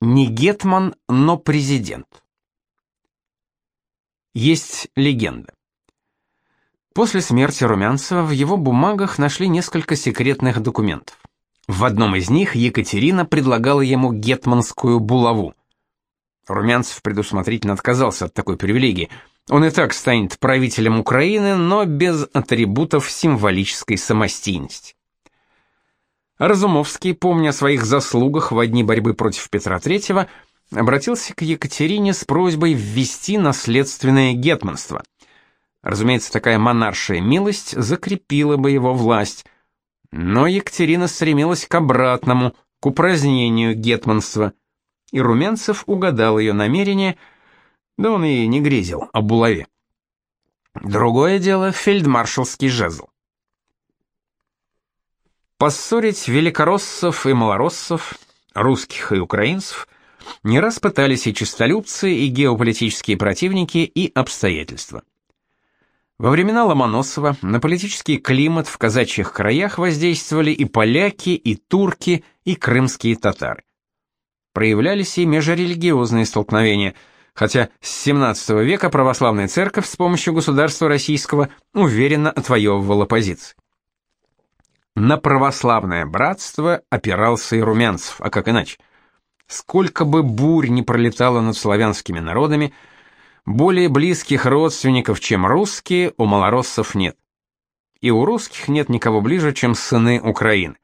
Не гетман, но президент. Есть легенда. После смерти Румянцева в его бумагах нашли несколько секретных документов. В одном из них Екатерина предлагала ему гетманскую булаву. Румянцев предусмотрительно отказался от такой привилегии. Он и так станет правителем Украины, но без атрибутов символической самостийности. Разумовский, помня о своих заслугах в дни борьбы против Петра III, обратился к Екатерине с просьбой ввести наследственное гетманство. Разумеется, такая монаршая милость закрепила бы его власть, но Екатерина стремилась к обратному, к упразднению гетманства, и Румянцев угадал ее намерение, да он и не грезил о булаве. Другое дело — фельдмаршалский жезл. Поссорить великороссов и малороссов, русских и украинцев не раз пытались и честолюбцы, и геополитические противники, и обстоятельства. Во времена Ломоносова на политический климат в казачьих краях воздействовали и поляки, и турки, и крымские татары. Проявлялись и межрелигиозные столкновения, хотя с 17 века православная церковь с помощью государства российского уверенно отвоевывала позиции. На православное братство опирался и Румянцев, а как иначе? Сколько бы бурь не пролетало над славянскими народами, более близких родственников, чем русские, у малороссов нет. И у русских нет никого ближе, чем сыны Украины.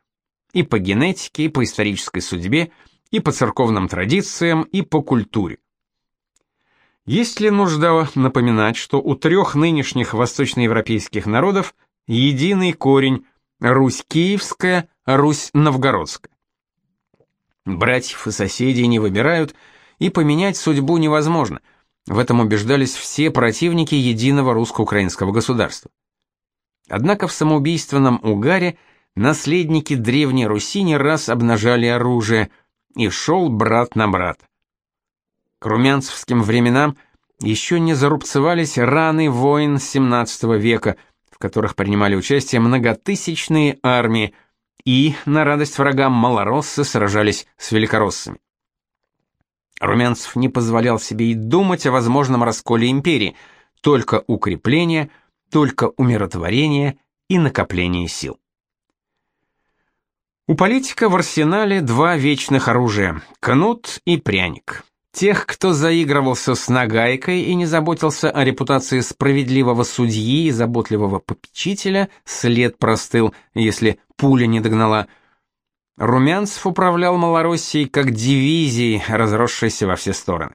И по генетике, и по исторической судьбе, и по церковным традициям, и по культуре. Есть ли нужда напоминать, что у трех нынешних восточноевропейских народов единый корень Русь Киевская, Русь Новгородская. Братьев и соседей не выбирают, и поменять судьбу невозможно. В этом убеждались все противники единого русско-украинского государства. Однако в самоубийственном угаре наследники Древней Руси не раз обнажали оружие, и шел брат на брат. К румянцевским временам еще не зарубцевались раны войн XVII века – в которых принимали участие многотысячные армии, и, на радость врагам, малороссы сражались с великороссами. Румянцев не позволял себе и думать о возможном расколе империи, только укрепление, только умиротворение и накопление сил. У политика в арсенале два вечных оружия – кнут и пряник. Тех, кто заигрывался с нагайкой и не заботился о репутации справедливого судьи и заботливого попечителя, след простыл, если пуля не догнала. Румянцев управлял Малороссией как дивизией, разросшейся во все стороны.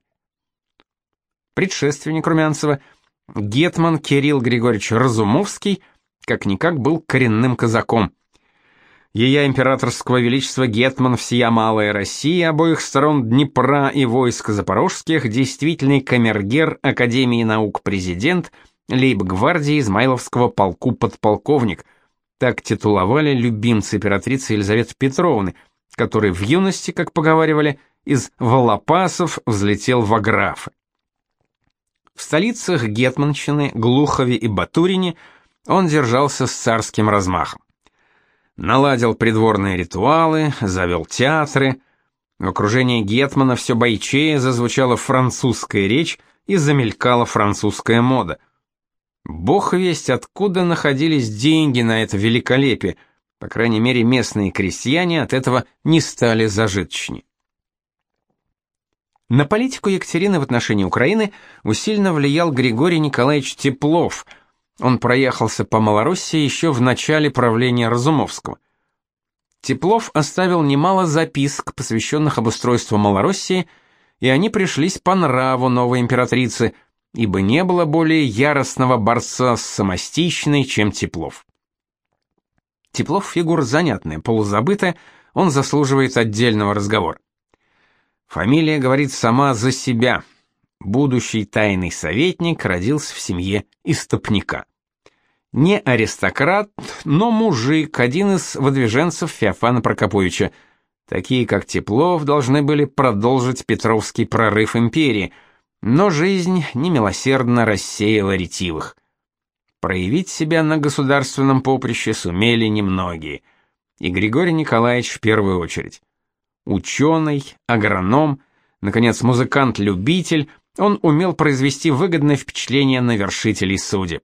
Предшественник Румянцева, гетман Кирилл Григорьевич Разумовский, как-никак был коренным казаком – Ея императорского величества гетман всея малая Россия обоих сторон Днепра и войск запорожских, действительный камергер Академии наук президент, лейб-гвардии Измайловского полку подполковник. Так титуловали любимцы императрицы Елизаветы Петровны, который в юности, как поговаривали, из Волопасов взлетел в аграфы. В столицах Гетманщины, Глухове и Батурине он держался с царским размахом наладил придворные ритуалы, завел театры. В окружении гетмана все бойчее зазвучала французская речь и замелькала французская мода. Бог весть, откуда находились деньги на это великолепие, по крайней мере, местные крестьяне от этого не стали зажиточнее. На политику Екатерины в отношении Украины усиленно влиял Григорий Николаевич Теплов – он проехался по Малороссии еще в начале правления Разумовского. Теплов оставил немало записок, посвященных обустройству Малороссии, и они пришлись по нраву новой императрицы, ибо не было более яростного борца с самостичной, чем Теплов. Теплов фигура занятная, полузабытая, он заслуживает отдельного разговора. Фамилия говорит сама за себя. Будущий тайный советник родился в семье истопника. Не аристократ, но мужик, один из выдвиженцев Феофана Прокоповича. Такие, как Теплов, должны были продолжить Петровский прорыв империи, но жизнь немилосердно рассеяла ретивых. Проявить себя на государственном поприще сумели немногие, и Григорий Николаевич в первую очередь. Ученый, агроном, наконец, музыкант-любитель, он умел произвести выгодное впечатление на вершителей судеб.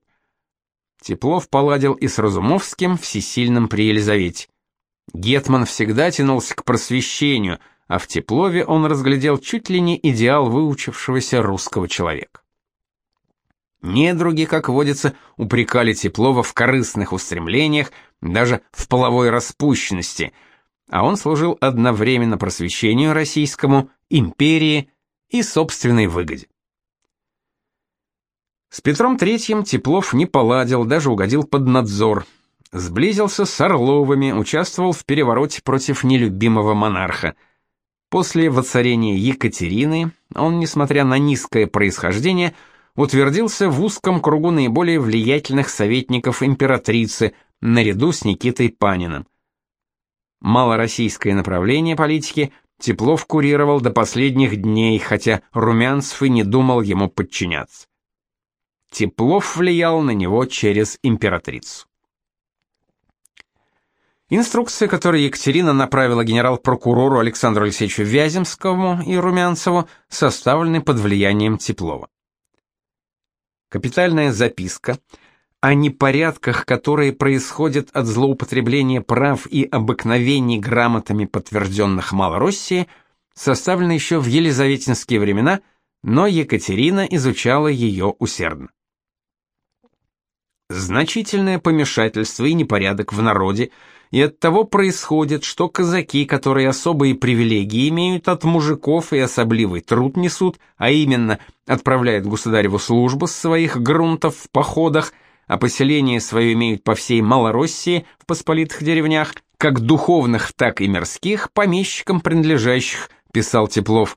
Теплов поладил и с Разумовским, всесильным при Елизавете. Гетман всегда тянулся к просвещению, а в Теплове он разглядел чуть ли не идеал выучившегося русского человека. Недруги, как водится, упрекали Теплова в корыстных устремлениях, даже в половой распущенности, а он служил одновременно просвещению российскому, империи и собственной выгоде. С Петром III Теплов не поладил, даже угодил под надзор. Сблизился с Орловыми, участвовал в перевороте против нелюбимого монарха. После воцарения Екатерины он, несмотря на низкое происхождение, утвердился в узком кругу наиболее влиятельных советников императрицы, наряду с Никитой Паниным. Малороссийское направление политики Теплов курировал до последних дней, хотя Румянцев и не думал ему подчиняться. Теплов влиял на него через императрицу. Инструкции, которые Екатерина направила генерал-прокурору Александру Алексеевичу Вяземскому и Румянцеву, составлены под влиянием Теплова. Капитальная записка о непорядках, которые происходят от злоупотребления прав и обыкновений грамотами подтвержденных Малороссии, составлена еще в елизаветинские времена, но Екатерина изучала ее усердно. Значительное помешательство и непорядок в народе и от того происходит, что казаки, которые особые привилегии имеют от мужиков и особливый труд несут, а именно отправляют государеву службу с своих грунтов в походах, а поселение свое имеют по всей Малороссии в посполитых деревнях, как духовных, так и мирских, помещикам принадлежащих, писал Теплов,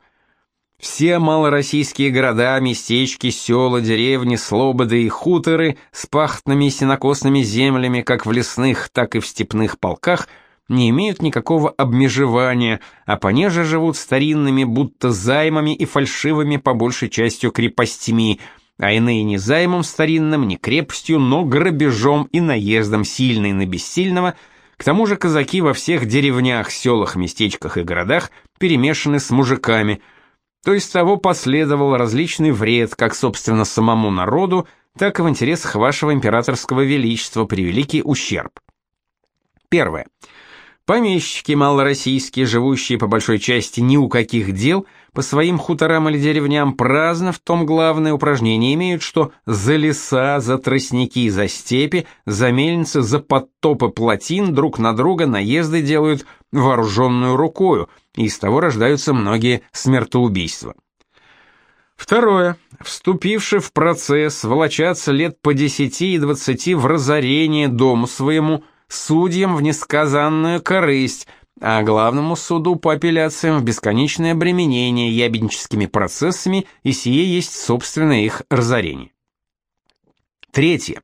все малороссийские города, местечки, села, деревни, слободы и хуторы с пахтными и сенокосными землями, как в лесных, так и в степных полках, не имеют никакого обмежевания, а понеже живут старинными, будто займами и фальшивыми по большей частью крепостями, а иные не займом старинным, не крепостью, но грабежом и наездом сильный на бессильного, к тому же казаки во всех деревнях, селах, местечках и городах перемешаны с мужиками – то есть того последовал различный вред как, собственно, самому народу, так и в интересах вашего императорского величества превеликий ущерб. Первое. Помещики малороссийские, живущие по большой части ни у каких дел, по своим хуторам или деревням праздно в том главное упражнение имеют, что за леса, за тростники, за степи, за мельницы, за подтопы плотин друг на друга наезды делают вооруженную рукою, и из того рождаются многие смертоубийства. Второе. Вступивши в процесс, волочатся лет по десяти и двадцати в разорение дому своему – судьям в несказанную корысть, а главному суду по апелляциям в бесконечное обременение ябедническими процессами, и сие есть собственное их разорение. Третье.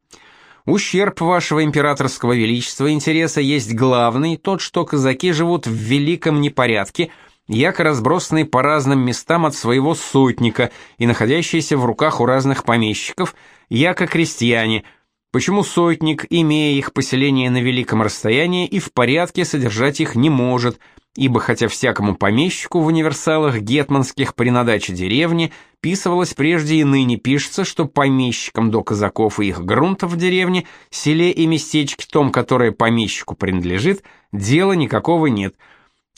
Ущерб вашего императорского величества интереса есть главный, тот, что казаки живут в великом непорядке, яко разбросанные по разным местам от своего сотника и находящиеся в руках у разных помещиков, яко крестьяне – Почему сотник, имея их поселение на великом расстоянии, и в порядке содержать их не может, ибо хотя всякому помещику в универсалах гетманских при надаче деревни писывалось прежде и ныне пишется, что помещикам до казаков и их грунтов в деревне, селе и местечке том, которое помещику принадлежит, дела никакого нет –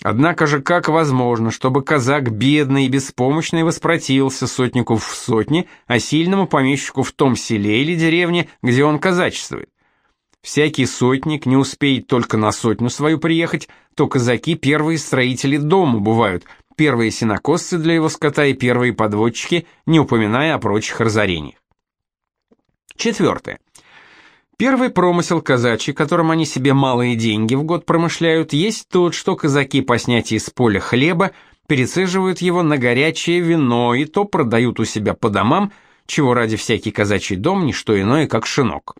Однако же как возможно, чтобы казак бедный и беспомощный воспротивился сотнику в сотне, а сильному помещику в том селе или деревне, где он казачествует? Всякий сотник не успеет только на сотню свою приехать, то казаки первые строители дома бывают, первые сенокосцы для его скота и первые подводчики, не упоминая о прочих разорениях. Четвертое. Первый промысел казачий, которым они себе малые деньги в год промышляют, есть тот, что казаки по снятии с поля хлеба пересаживают его на горячее вино и то продают у себя по домам, чего ради всякий казачий дом не что иное, как шинок.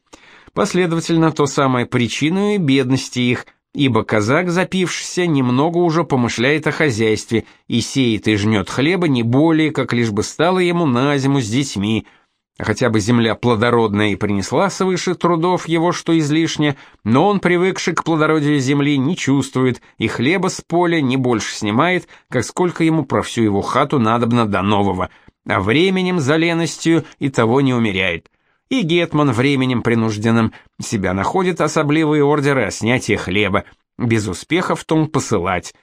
Последовательно, то самое причину и бедности их, ибо казак, запившийся, немного уже помышляет о хозяйстве и сеет и жнет хлеба не более, как лишь бы стало ему на зиму с детьми – хотя бы земля плодородная и принесла свыше трудов его что излишне, но он, привыкший к плодородию земли, не чувствует, и хлеба с поля не больше снимает, как сколько ему про всю его хату надобно до нового, а временем за леностью и того не умеряет. И Гетман временем принужденным себя находит особливые ордеры о снятии хлеба, без успеха в том посылать,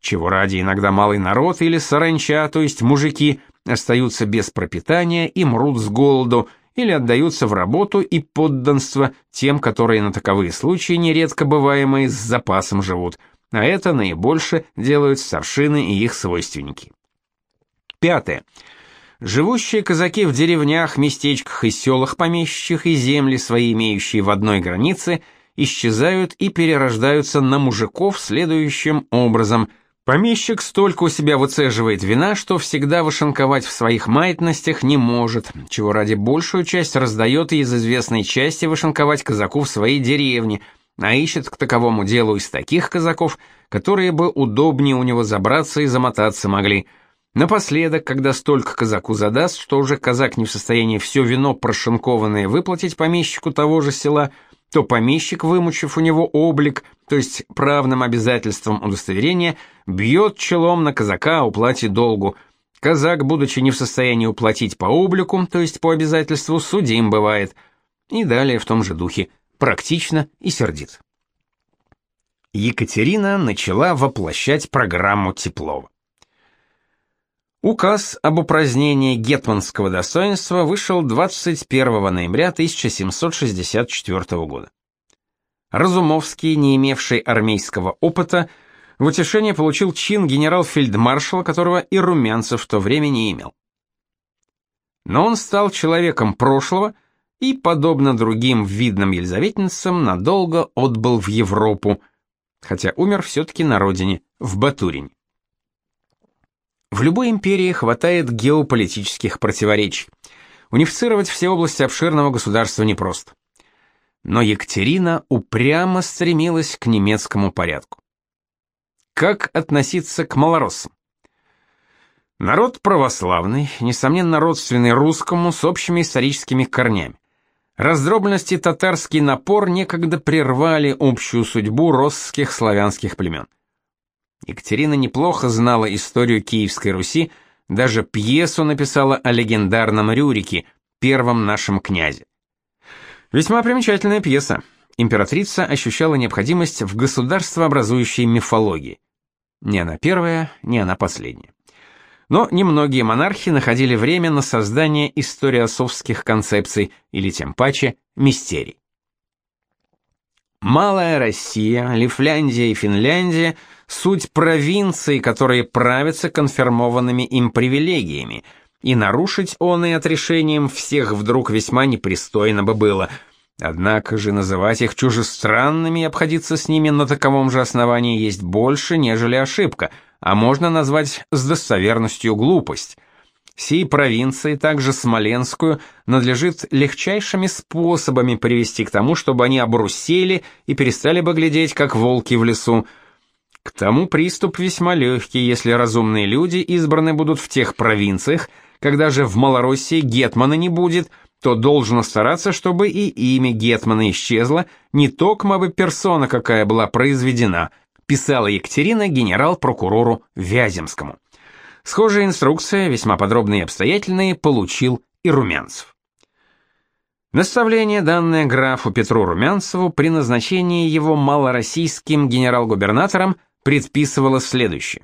чего ради иногда малый народ или саранча, то есть мужики, остаются без пропитания и мрут с голоду, или отдаются в работу и подданство тем, которые на таковые случаи нередко бываемые с запасом живут, а это наибольше делают старшины и их свойственники. Пятое. Живущие казаки в деревнях, местечках и селах помещичьих и земли свои имеющие в одной границе исчезают и перерождаются на мужиков следующим образом – Помещик столько у себя выцеживает вина, что всегда вышинковать в своих маятностях не может, чего ради большую часть раздает и из известной части вышинковать казаку в своей деревне, а ищет к таковому делу из таких казаков, которые бы удобнее у него забраться и замотаться могли. Напоследок, когда столько казаку задаст, что уже казак не в состоянии все вино прошинкованное выплатить помещику того же села – то помещик, вымучив у него облик, то есть правным обязательством удостоверения, бьет челом на казака о уплате долгу. Казак, будучи не в состоянии уплатить по облику, то есть по обязательству, судим бывает. И далее в том же духе, практично и сердит. Екатерина начала воплощать программу Теплова. Указ об упразднении гетманского достоинства вышел 21 ноября 1764 года. Разумовский, не имевший армейского опыта, в утешение получил чин генерал-фельдмаршала, которого и Румянцев в то время не имел. Но он стал человеком прошлого и, подобно другим видным елизаветинцам, надолго отбыл в Европу, хотя умер все-таки на родине, в Батурине. В любой империи хватает геополитических противоречий. Унифицировать все области обширного государства непросто. Но Екатерина упрямо стремилась к немецкому порядку. Как относиться к малороссам? Народ православный, несомненно родственный русскому с общими историческими корнями. Раздробленность и татарский напор некогда прервали общую судьбу росских славянских племен. Екатерина неплохо знала историю Киевской Руси, даже пьесу написала о легендарном Рюрике, первом нашем князе. Весьма примечательная пьеса. Императрица ощущала необходимость в государствообразующей мифологии. Не она первая, не она последняя. Но немногие монархи находили время на создание историосовских концепций или тем паче мистерий. Малая Россия, Лифляндия и Финляндия – суть провинции, которые правятся конфирмованными им привилегиями, и нарушить он и отрешением всех вдруг весьма непристойно бы было. Однако же называть их чужестранными и обходиться с ними на таковом же основании есть больше, нежели ошибка, а можно назвать с достоверностью глупость. Сей провинции, также Смоленскую, надлежит легчайшими способами привести к тому, чтобы они обрусели и перестали бы глядеть, как волки в лесу, к тому приступ весьма легкий, если разумные люди избраны будут в тех провинциях, когда же в Малороссии гетмана не будет, то должно стараться, чтобы и имя гетмана исчезло, не токмо бы персона какая была произведена, писала Екатерина генерал-прокурору Вяземскому. Схожая инструкция, весьма подробные и обстоятельные, получил и Румянцев. Наставление, данное графу Петру Румянцеву при назначении его малороссийским генерал-губернатором – предписывала следующее.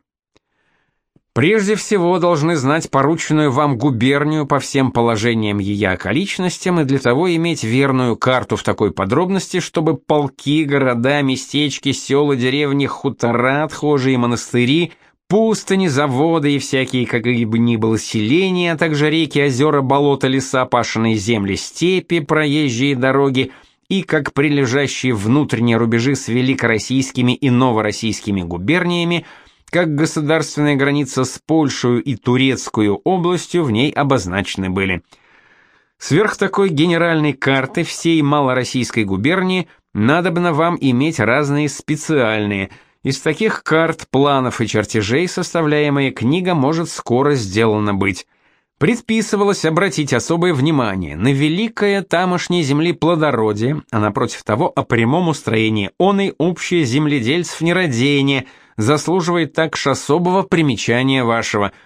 Прежде всего должны знать порученную вам губернию по всем положениям ее околичностям и для того иметь верную карту в такой подробности, чтобы полки, города, местечки, села, деревни, хутора, отхожие монастыри, пустыни, заводы и всякие как бы ни было селения, а также реки, озера, болота, леса, пашенные земли, степи, проезжие дороги – и как прилежащие внутренние рубежи с великороссийскими и новороссийскими губерниями, как государственная граница с Польшей и Турецкую областью в ней обозначены были. Сверх такой генеральной карты всей малороссийской губернии надобно вам иметь разные специальные. Из таких карт, планов и чертежей составляемая книга может скоро сделана быть. предписывалось обратить особое внимание на великое тамошней земли плодородие, а напротив того о прямом устроении оной общее земледельцев нерадение заслуживает также особого примечания вашего –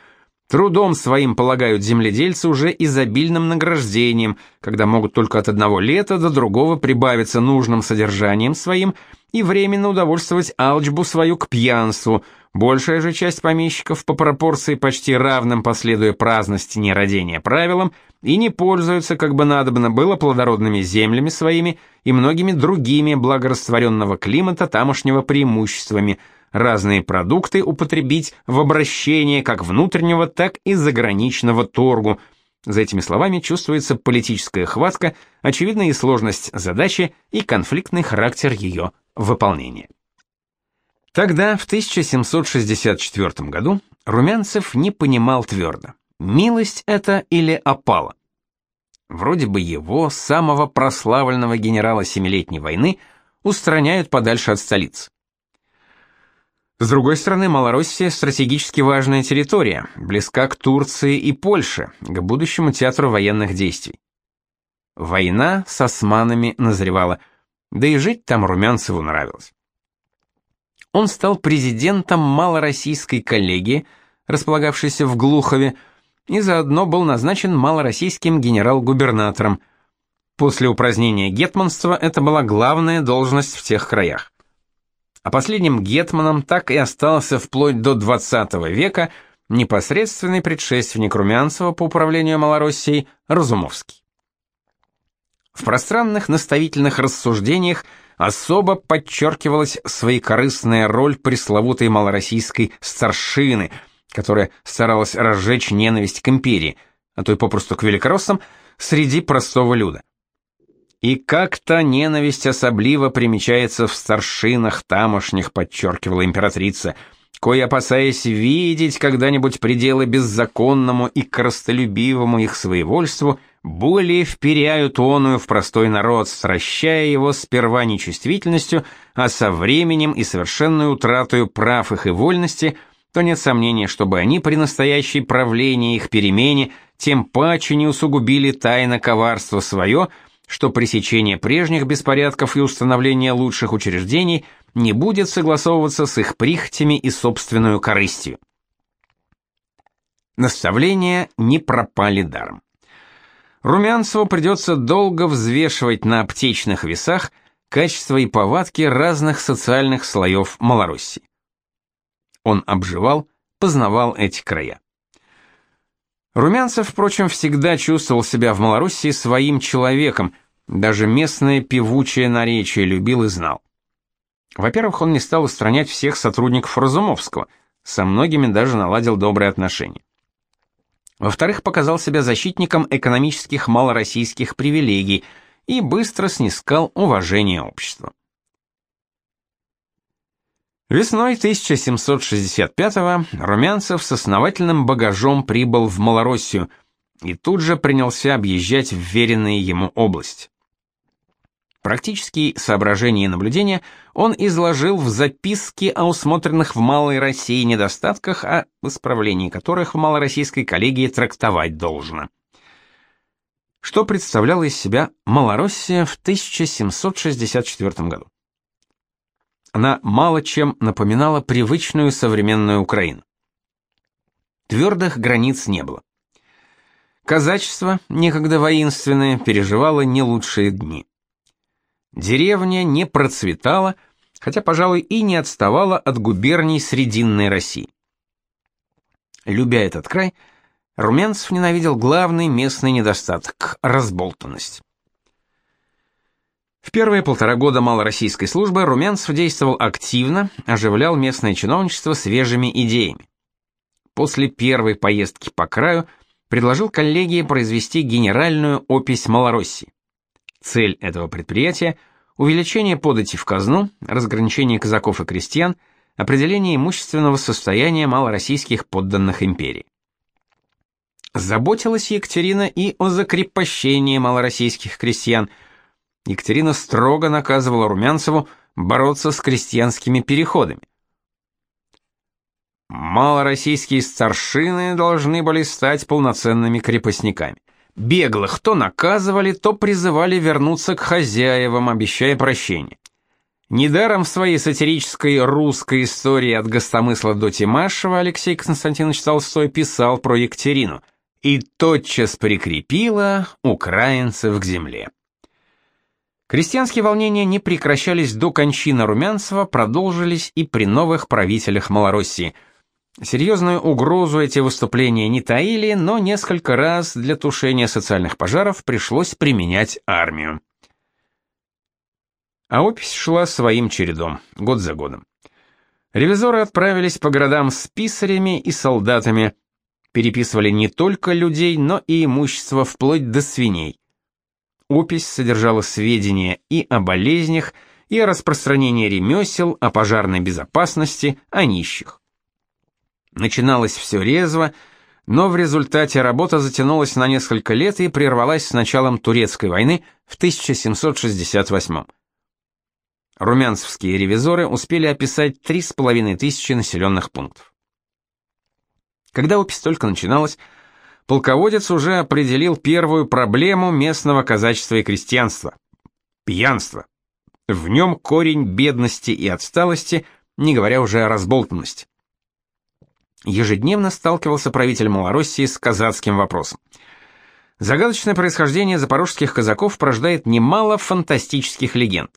Трудом своим полагают земледельцы уже изобильным награждением, когда могут только от одного лета до другого прибавиться нужным содержанием своим и временно удовольствовать алчбу свою к пьянству. Большая же часть помещиков по пропорции почти равным последуя праздности нерадения правилам и не пользуются, как бы надобно было, плодородными землями своими и многими другими благорастворенного климата тамошнего преимуществами – разные продукты употребить в обращение как внутреннего, так и заграничного торгу. За этими словами чувствуется политическая хватка, очевидна и сложность задачи и конфликтный характер ее выполнения. Тогда, в 1764 году, Румянцев не понимал твердо, милость это или опала. Вроде бы его, самого прославленного генерала Семилетней войны, устраняют подальше от столицы. С другой стороны, Малороссия стратегически важная территория, близка к Турции и Польше, к будущему театру военных действий. Война с османами назревала, да и жить там Румянцеву нравилось. Он стал президентом малороссийской коллегии, располагавшейся в Глухове, и заодно был назначен малороссийским генерал-губернатором. После упразднения гетманства это была главная должность в тех краях а последним гетманом так и остался вплоть до XX века непосредственный предшественник Румянцева по управлению Малороссией Разумовский. В пространных наставительных рассуждениях особо подчеркивалась своекорыстная роль пресловутой малороссийской старшины, которая старалась разжечь ненависть к империи, а то и попросту к великороссам, среди простого люда. И как-то ненависть особливо примечается в старшинах тамошних, подчеркивала императрица, кое опасаясь видеть когда-нибудь пределы беззаконному и коростолюбивому их своевольству, более вперяют оную в простой народ, сращая его сперва нечувствительностью, а со временем и совершенной утратой прав их и вольности, то нет сомнения, чтобы они при настоящей правлении их перемене тем паче не усугубили тайно коварство свое, что пресечение прежних беспорядков и установление лучших учреждений не будет согласовываться с их прихотями и собственную корыстью. Наставления не пропали даром. Румянцеву придется долго взвешивать на аптечных весах качество и повадки разных социальных слоев Малороссии. Он обживал, познавал эти края. Румянцев, впрочем, всегда чувствовал себя в Малороссии своим человеком, даже местное певучее наречие любил и знал. Во-первых, он не стал устранять всех сотрудников Разумовского, со многими даже наладил добрые отношения. Во-вторых, показал себя защитником экономических малороссийских привилегий и быстро снискал уважение общества. Весной 1765-го Румянцев с основательным багажом прибыл в Малороссию и тут же принялся объезжать вверенные ему области. Практические соображения и наблюдения он изложил в записке о усмотренных в Малой России недостатках, о исправлении которых в малороссийской коллегии трактовать должно. Что представляла из себя Малороссия в 1764 году? Она мало чем напоминала привычную современную Украину. Твердых границ не было. Казачество, некогда воинственное, переживало не лучшие дни. Деревня не процветала, хотя, пожалуй, и не отставала от губерний Срединной России. Любя этот край, Румянцев ненавидел главный местный недостаток – разболтанность. В первые полтора года малороссийской службы Румянцев действовал активно, оживлял местное чиновничество свежими идеями. После первой поездки по краю предложил коллегии произвести генеральную опись Малороссии. Цель этого предприятия – увеличение подати в казну, разграничение казаков и крестьян, определение имущественного состояния малороссийских подданных империи. Заботилась Екатерина и о закрепощении малороссийских крестьян. Екатерина строго наказывала Румянцеву бороться с крестьянскими переходами. малороссийские старшины должны были стать полноценными крепостниками. Беглых то наказывали, то призывали вернуться к хозяевам, обещая прощение. Недаром в своей сатирической русской истории от Гостомысла до Тимашева Алексей Константинович Толстой писал про Екатерину и тотчас прикрепила украинцев к земле. Крестьянские волнения не прекращались до кончины Румянцева, продолжились и при новых правителях Малороссии. Серьезную угрозу эти выступления не таили, но несколько раз для тушения социальных пожаров пришлось применять армию. А опись шла своим чередом, год за годом. Ревизоры отправились по городам с писарями и солдатами, переписывали не только людей, но и имущество вплоть до свиней. Опись содержала сведения и о болезнях, и о распространении ремесел, о пожарной безопасности, о нищих. Начиналось все резво, но в результате работа затянулась на несколько лет и прервалась с началом Турецкой войны в 1768 Румянцевские ревизоры успели описать три с половиной тысячи населенных пунктов. Когда опись только начиналась, полководец уже определил первую проблему местного казачества и крестьянства – пьянство. В нем корень бедности и отсталости, не говоря уже о разболтанности. Ежедневно сталкивался правитель Малороссии с казацким вопросом. Загадочное происхождение запорожских казаков порождает немало фантастических легенд.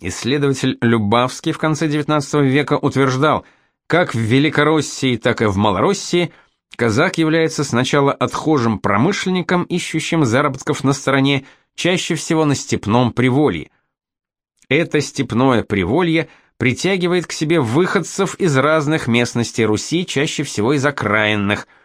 Исследователь Любавский в конце XIX века утверждал, как в Великороссии, так и в Малороссии – Казак является сначала отхожим промышленником, ищущим заработков на стороне, чаще всего на степном приволье. Это степное приволье притягивает к себе выходцев из разных местностей Руси, чаще всего из окраинных –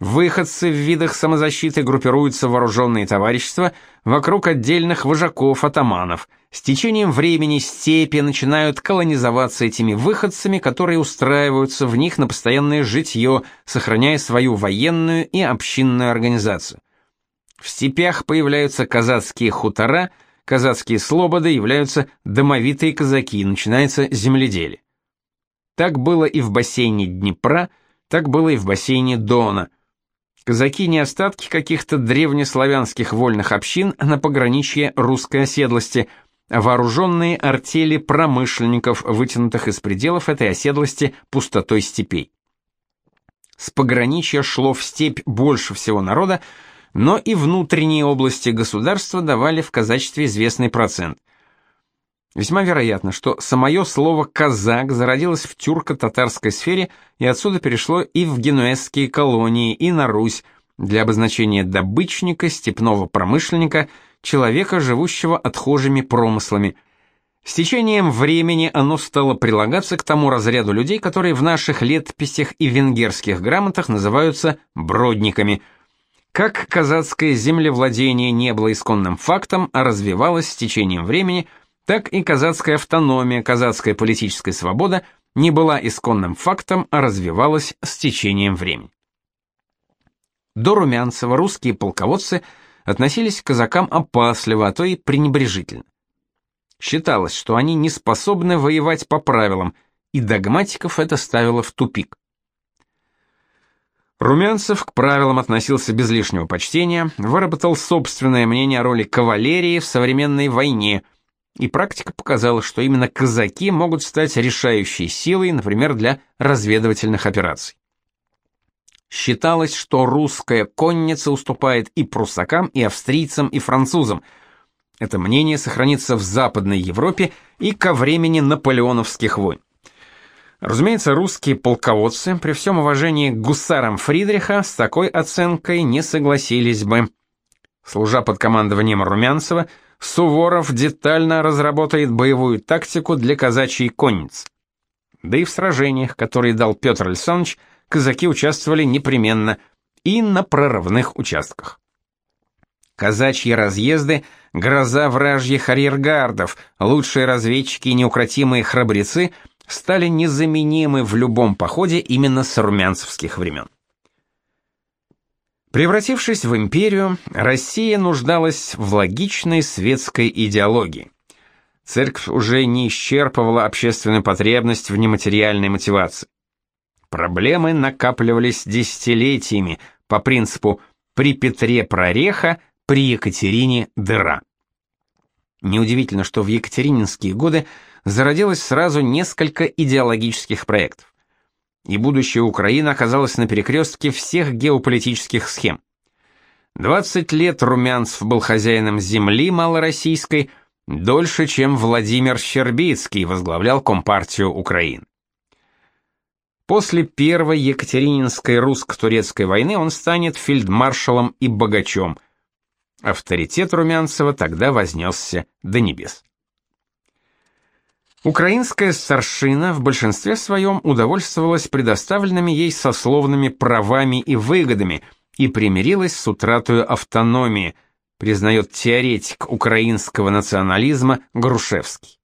Выходцы в видах самозащиты группируются в вооруженные товарищества вокруг отдельных вожаков-атаманов. С течением времени степи начинают колонизоваться этими выходцами, которые устраиваются в них на постоянное житье, сохраняя свою военную и общинную организацию. В степях появляются казацкие хутора, казацкие слободы, являются домовитые казаки, начинается земледелие. Так было и в бассейне Днепра, так было и в бассейне Дона – Казаки не остатки каких-то древнеславянских вольных общин на пограничье русской оседлости, а вооруженные артели промышленников, вытянутых из пределов этой оседлости пустотой степей. С пограничья шло в степь больше всего народа, но и внутренние области государства давали в казачестве известный процент. Весьма вероятно, что самое слово «казак» зародилось в тюрко-татарской сфере и отсюда перешло и в генуэзские колонии, и на Русь, для обозначения добычника, степного промышленника, человека, живущего отхожими промыслами. С течением времени оно стало прилагаться к тому разряду людей, которые в наших летописях и венгерских грамотах называются бродниками. Как казацкое землевладение не было исконным фактом, а развивалось с течением времени – так и казацкая автономия, казацкая политическая свобода не была исконным фактом, а развивалась с течением времени. До Румянцева русские полководцы относились к казакам опасливо, а то и пренебрежительно. Считалось, что они не способны воевать по правилам, и догматиков это ставило в тупик. Румянцев к правилам относился без лишнего почтения, выработал собственное мнение о роли кавалерии в современной войне – и практика показала, что именно казаки могут стать решающей силой, например, для разведывательных операций. Считалось, что русская конница уступает и пруссакам, и австрийцам, и французам. Это мнение сохранится в Западной Европе и ко времени наполеоновских войн. Разумеется, русские полководцы, при всем уважении к гусарам Фридриха, с такой оценкой не согласились бы. Служа под командованием Румянцева, Суворов детально разработает боевую тактику для казачьей конницы. Да и в сражениях, которые дал Петр Александрович, казаки участвовали непременно и на прорывных участках. Казачьи разъезды — гроза вражьих арьергардов, лучшие разведчики и неукротимые храбрецы стали незаменимы в любом походе именно с румянцевских времен. Превратившись в империю, Россия нуждалась в логичной светской идеологии. Церковь уже не исчерпывала общественную потребность в нематериальной мотивации. Проблемы накапливались десятилетиями по принципу «при Петре прореха, при Екатерине дыра». Неудивительно, что в екатерининские годы зародилось сразу несколько идеологических проектов. И будущее Украины оказалось на перекрестке всех геополитических схем. 20 лет Румянцев был хозяином земли малороссийской, дольше, чем Владимир Щербицкий возглавлял Компартию Украины. После Первой Екатерининской русско-турецкой войны он станет фельдмаршалом и богачом. Авторитет Румянцева тогда вознесся до небес. Украинская старшина в большинстве своем удовольствовалась предоставленными ей сословными правами и выгодами и примирилась с утратой автономии, признает теоретик украинского национализма Грушевский.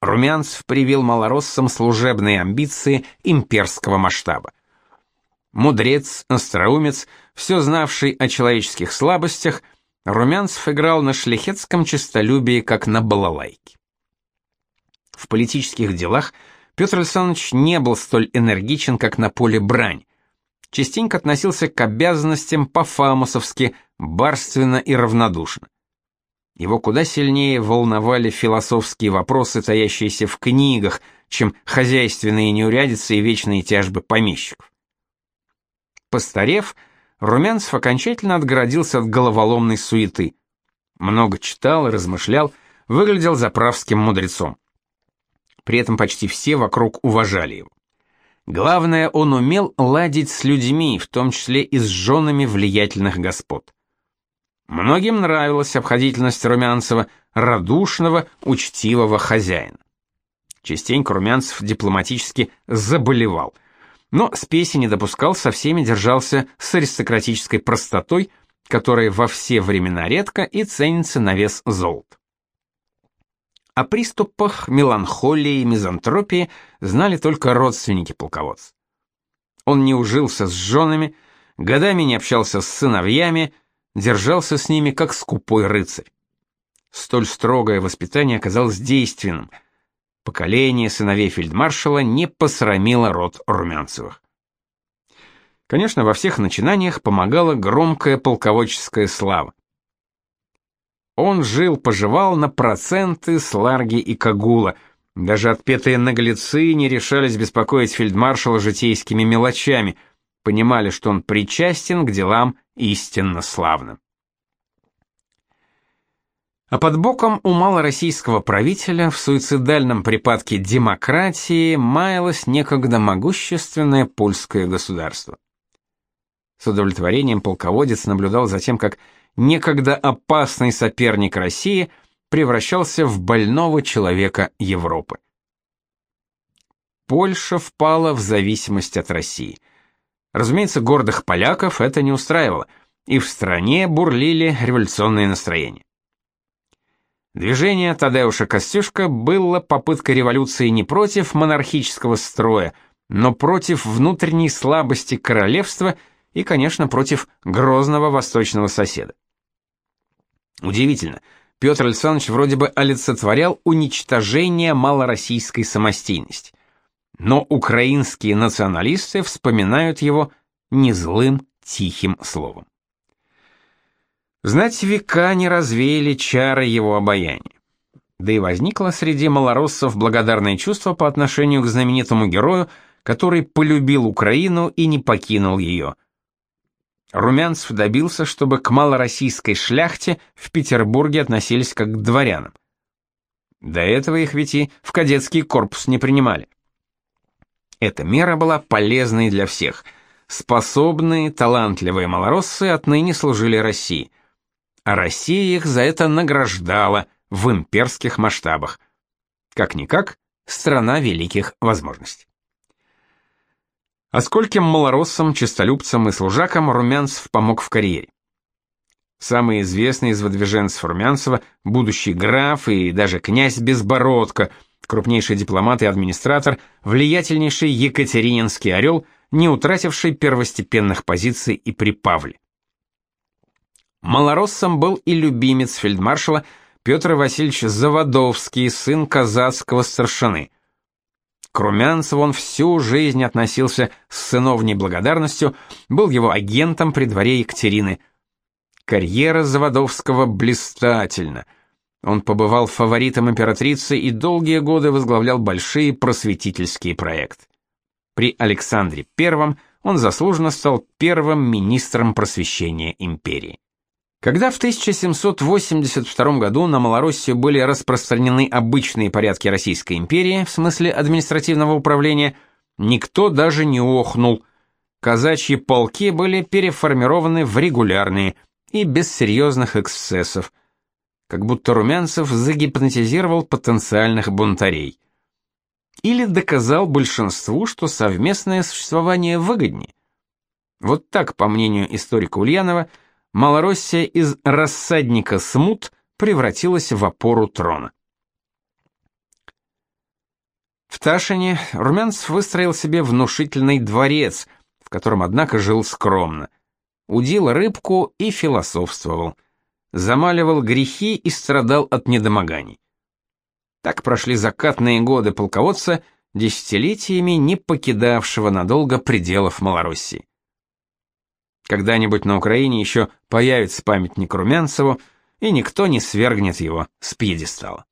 Румянцев привил малороссам служебные амбиции имперского масштаба. Мудрец, остроумец, все знавший о человеческих слабостях, Румянцев играл на шляхетском честолюбии, как на балалайке. В политических делах Петр Александрович не был столь энергичен, как на поле брань. Частенько относился к обязанностям по-фамусовски, барственно и равнодушно. Его куда сильнее волновали философские вопросы, таящиеся в книгах, чем хозяйственные неурядицы и вечные тяжбы помещиков. Постарев, Румянцев окончательно отгородился от головоломной суеты. Много читал и размышлял, выглядел заправским мудрецом. При этом почти все вокруг уважали его. Главное, он умел ладить с людьми, в том числе и с женами влиятельных господ. Многим нравилась обходительность Румянцева, радушного, учтивого хозяина. Частенько Румянцев дипломатически заболевал, но спеси не допускал, со всеми держался с аристократической простотой, которая во все времена редко и ценится на вес золота. О приступах меланхолии и мизантропии знали только родственники полководца. Он не ужился с женами, годами не общался с сыновьями, держался с ними как скупой рыцарь. Столь строгое воспитание оказалось действенным. Поколение сыновей фельдмаршала не посрамило род Румянцевых. Конечно, во всех начинаниях помогала громкая полководческая слава. Он жил-поживал на проценты с Ларги и Кагула. Даже отпетые наглецы не решались беспокоить фельдмаршала житейскими мелочами, понимали, что он причастен к делам истинно славным. А под боком у малороссийского правителя в суицидальном припадке демократии маялось некогда могущественное польское государство. С удовлетворением полководец наблюдал за тем, как некогда опасный соперник России превращался в больного человека Европы. Польша впала в зависимость от России. Разумеется, гордых поляков это не устраивало, и в стране бурлили революционные настроения. Движение Тадеуша Костюшка было попыткой революции не против монархического строя, но против внутренней слабости королевства и, конечно, против грозного восточного соседа. Удивительно, Петр Александрович вроде бы олицетворял уничтожение малороссийской самостийности. Но украинские националисты вспоминают его не злым, тихим словом. Знать века не развеяли чары его обаяния. Да и возникло среди малороссов благодарное чувство по отношению к знаменитому герою, который полюбил Украину и не покинул ее – Румянцев добился, чтобы к малороссийской шляхте в Петербурге относились как к дворянам. До этого их ведь и в кадетский корпус не принимали. Эта мера была полезной для всех. Способные, талантливые малороссы отныне служили России. А Россия их за это награждала в имперских масштабах. Как-никак, страна великих возможностей. А скольким малороссам, честолюбцам и служакам Румянцев помог в карьере. Самый известный из выдвиженцев Румянцева, будущий граф и даже князь Безбородко, крупнейший дипломат и администратор, влиятельнейший Екатерининский орел, не утративший первостепенных позиций и при Павле. Малороссом был и любимец фельдмаршала Петр Васильевич Заводовский, сын казацкого старшины – К Румянцеву он всю жизнь относился с сыновней благодарностью, был его агентом при дворе Екатерины. Карьера Заводовского блистательна. Он побывал фаворитом императрицы и долгие годы возглавлял большие просветительские проекты. При Александре I он заслуженно стал первым министром просвещения империи. Когда в 1782 году на Малороссию были распространены обычные порядки Российской империи в смысле административного управления, никто даже не охнул. Казачьи полки были переформированы в регулярные и без серьезных эксцессов, как будто Румянцев загипнотизировал потенциальных бунтарей. Или доказал большинству, что совместное существование выгоднее. Вот так, по мнению историка Ульянова, Малороссия из рассадника смут превратилась в опору трона. В Ташине Румянцев выстроил себе внушительный дворец, в котором, однако, жил скромно. Удил рыбку и философствовал. Замаливал грехи и страдал от недомоганий. Так прошли закатные годы полководца, десятилетиями не покидавшего надолго пределов Малороссии. Когда-нибудь на Украине еще появится памятник Румянцеву, и никто не свергнет его с пьедестала.